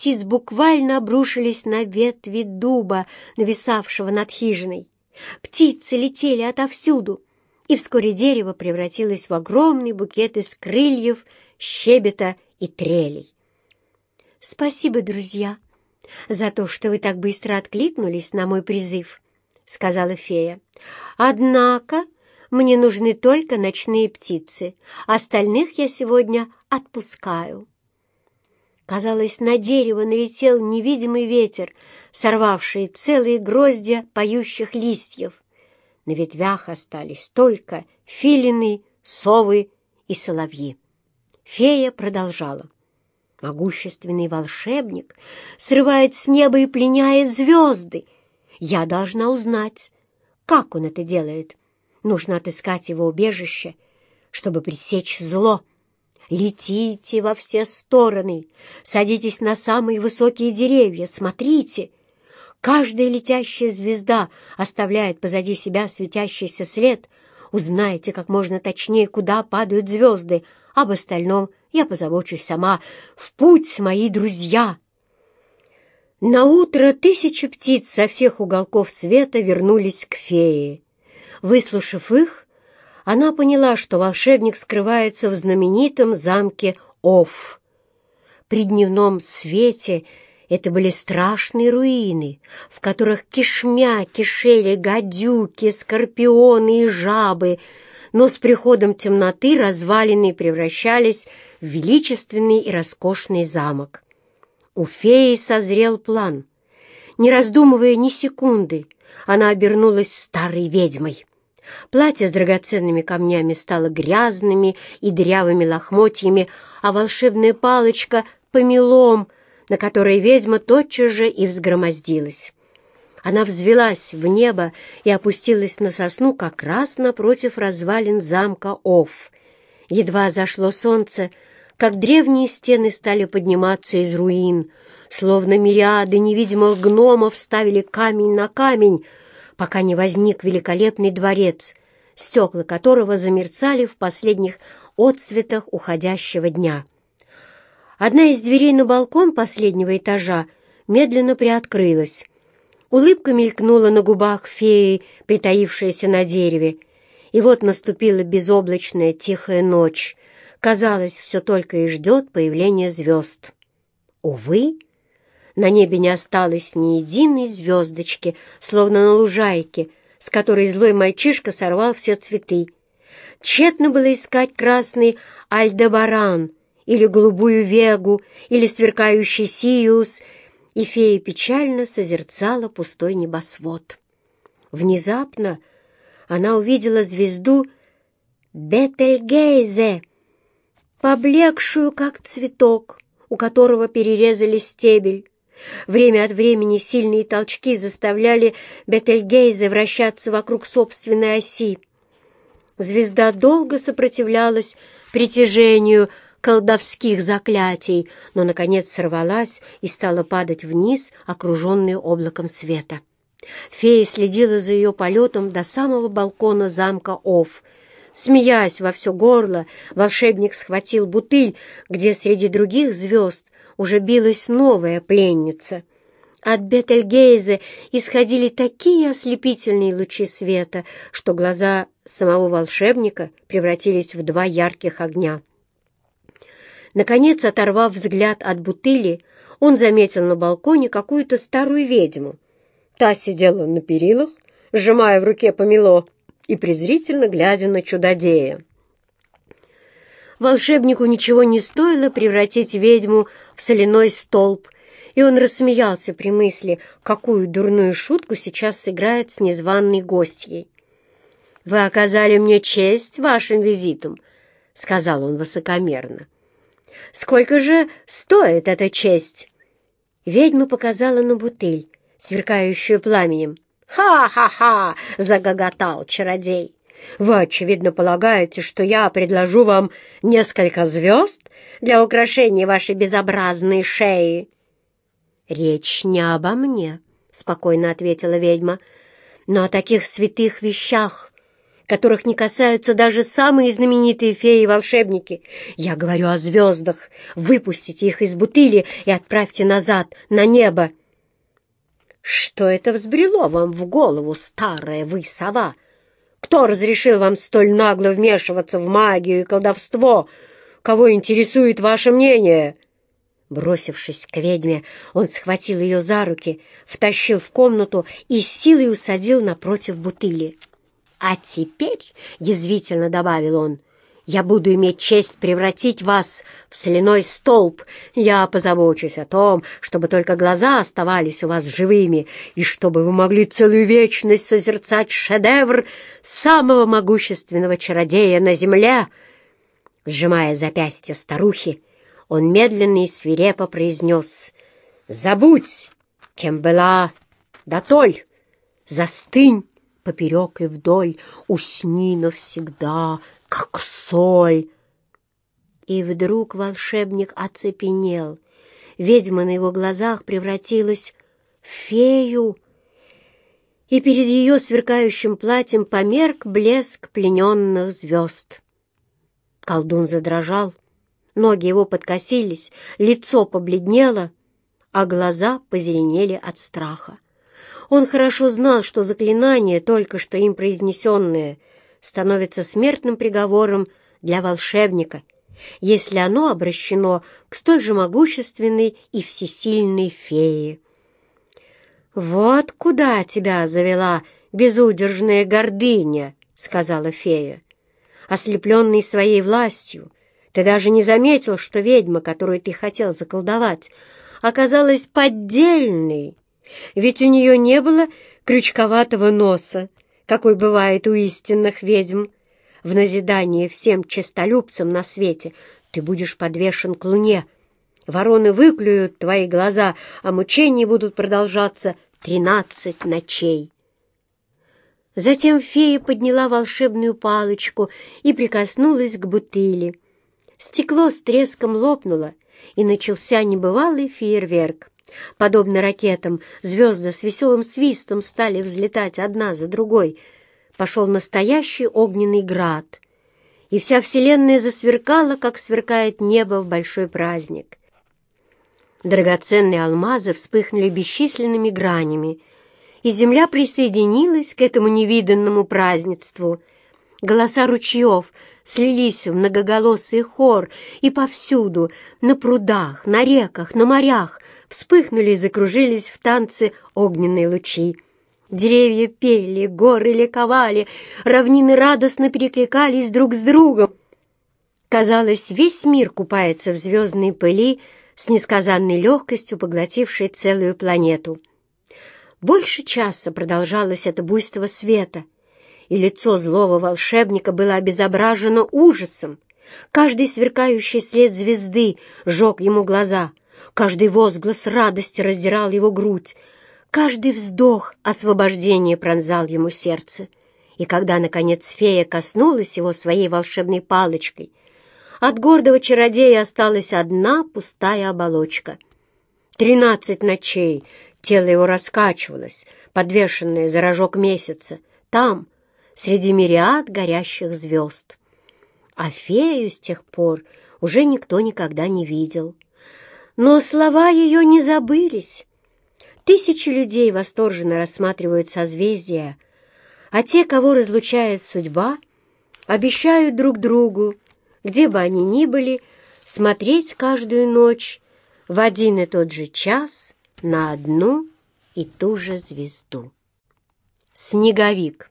птиц буквально обрушились на ветви дуба, нависавшего над хижиной. Птицы летели отовсюду, и вскоре дерево превратилось в огромный букет из крыльев, щебета и трелей. «Спасибо, друзья, за то, что вы так быстро откликнулись на мой призыв», — сказала фея. «Однако мне нужны только ночные птицы, остальных я сегодня отпускаю». Казалось, на дерево налетел невидимый ветер, сорвавший целые гроздья поющих листьев. На ветвях остались только филины, совы и соловьи. Фея продолжала. Могущественный волшебник срывает с неба и пленяет звезды. Я должна узнать, как он это делает. Нужно отыскать его убежище, чтобы пресечь зло. Летите во все стороны, садитесь на самые высокие деревья, смотрите. Каждая летящая звезда оставляет позади себя светящийся след. Узнаете как можно точнее, куда падают звезды. Об остальном я позабочусь сама. В путь, мои друзья! На утро тысячи птиц со всех уголков света вернулись к фее. Выслушав их, она поняла, что волшебник скрывается в знаменитом замке Оф. При дневном свете это были страшные руины, в которых кишмя кишели гадюки, скорпионы и жабы, но с приходом темноты развалины превращались в величественный и роскошный замок. У феи созрел план. Не раздумывая ни секунды, она обернулась старой ведьмой. Платье с драгоценными камнями стало грязными и дырявыми лохмотьями, а волшебная палочка — помелом, на которой ведьма тотчас же и взгромоздилась. Она взвелась в небо и опустилась на сосну как раз напротив развалин замка Оф. Едва зашло солнце, как древние стены стали подниматься из руин, словно мириады невидимых гномов ставили камень на камень, пока не возник великолепный дворец, стекла которого замерцали в последних отцветах уходящего дня. Одна из дверей на балкон последнего этажа медленно приоткрылась. Улыбка мелькнула на губах феи, притаившейся на дереве. И вот наступила безоблачная тихая ночь. Казалось, все только и ждет появления звезд. Увы, на небе не осталось ни единой звездочки, словно на лужайке, с которой злой мальчишка сорвал все цветы. Тщетно было искать красный альдебаран или голубую вегу или сверкающий сиус, и фея печально созерцала пустой небосвод. Внезапно она увидела звезду Бетельгейзе, поблекшую, как цветок, у которого перерезали стебель. Время от времени сильные толчки заставляли Бетельгейзе вращаться вокруг собственной оси. Звезда долго сопротивлялась притяжению колдовских заклятий, но, наконец, сорвалась и стала падать вниз, окруженная облаком света. Фея следила за ее полетом до самого балкона замка Оф. Смеясь во все горло, волшебник схватил бутыль, где среди других звезд уже билась новая пленница. От Бетельгейзе исходили такие ослепительные лучи света, что глаза самого волшебника превратились в два ярких огня. Наконец, оторвав взгляд от бутыли, он заметил на балконе какую-то старую ведьму. Та сидела на перилах, сжимая в руке помело и презрительно глядя на чудодея. Волшебнику ничего не стоило превратить ведьму в соляной столб, и он рассмеялся при мысли, какую дурную шутку сейчас сыграет с незваной гостьей. «Вы оказали мне честь вашим визитом», — сказал он высокомерно. «Сколько же стоит эта честь?» Ведьма показала на бутыль, сверкающую пламенем. «Ха-ха-ха!» — загоготал чародей. Вы, очевидно, полагаете, что я предложу вам несколько звезд для украшения вашей безобразной шеи?» «Речь не обо мне», — спокойно ответила ведьма, — «но о таких святых вещах, которых не касаются даже самые знаменитые феи и волшебники. Я говорю о звездах. Выпустите их из бутыли и отправьте назад, на небо. Что это взбрело вам в голову, старая вы сова? Кто разрешил вам столь нагло вмешиваться в магию и колдовство? Кого интересует ваше мнение?» Бросившись к ведьме, он схватил ее за руки, втащил в комнату и силой усадил напротив бутыли. «А теперь, — язвительно добавил он, — я буду иметь честь превратить вас в соляной столб. Я позабочусь о том, чтобы только глаза оставались у вас живыми, и чтобы вы могли целую вечность созерцать шедевр самого могущественного чародея на земле». Сжимая запястье старухи, он медленно и свирепо произнес «Забудь, кем была, да толь, застынь поперек и вдоль, усни навсегда, как соль». И вдруг волшебник оцепенел. Ведьма на его глазах превратилась в фею, и перед ее сверкающим платьем померк блеск плененных звезд. Колдун задрожал, ноги его подкосились, лицо побледнело, а глаза позеленели от страха. Он хорошо знал, что заклинание, только что им произнесенное, становится смертным приговором для волшебника, если оно обращено к столь же могущественной и всесильной фее. «Вот куда тебя завела безудержная гордыня», — сказала фея. Ослепленный своей властью, ты даже не заметил, что ведьма, которую ты хотел заколдовать, оказалась поддельной, ведь у нее не было крючковатого носа, какой бывает у истинных ведьм. В назидание всем честолюбцам на свете ты будешь подвешен к луне. Вороны выклюют твои глаза, а мучения будут продолжаться тринадцать ночей. Затем фея подняла волшебную палочку и прикоснулась к бутыли. Стекло с треском лопнуло, и начался небывалый фейерверк. Подобно ракетам, звезды с веселым свистом стали взлетать одна за другой. Пошел настоящий огненный град, и вся вселенная засверкала, как сверкает небо в большой праздник. Драгоценные алмазы вспыхнули бесчисленными гранями, и земля присоединилась к этому невиданному празднеству. Голоса ручьев слились в многоголосый хор, и повсюду, на прудах, на реках, на морях, вспыхнули и закружились в танце огненные лучи. Деревья пели, горы ликовали, равнины радостно перекликались друг с другом. Казалось, весь мир купается в звездной пыли с несказанной легкостью, поглотившей целую планету. Больше часа продолжалось это буйство света — и лицо злого волшебника было обезображено ужасом. Каждый сверкающий след звезды жег ему глаза, каждый возглас радости раздирал его грудь, каждый вздох освобождения пронзал ему сердце. И когда, наконец, фея коснулась его своей волшебной палочкой, от гордого чародея осталась одна пустая оболочка. Тринадцать ночей тело его раскачивалось, подвешенное за рожок месяца. Там, среди мириад горящих звезд. А фею с тех пор уже никто никогда не видел. Но слова ее не забылись. Тысячи людей восторженно рассматривают созвездия, а те, кого разлучает судьба, обещают друг другу, где бы они ни были, смотреть каждую ночь в один и тот же час на одну и ту же звезду. Снеговик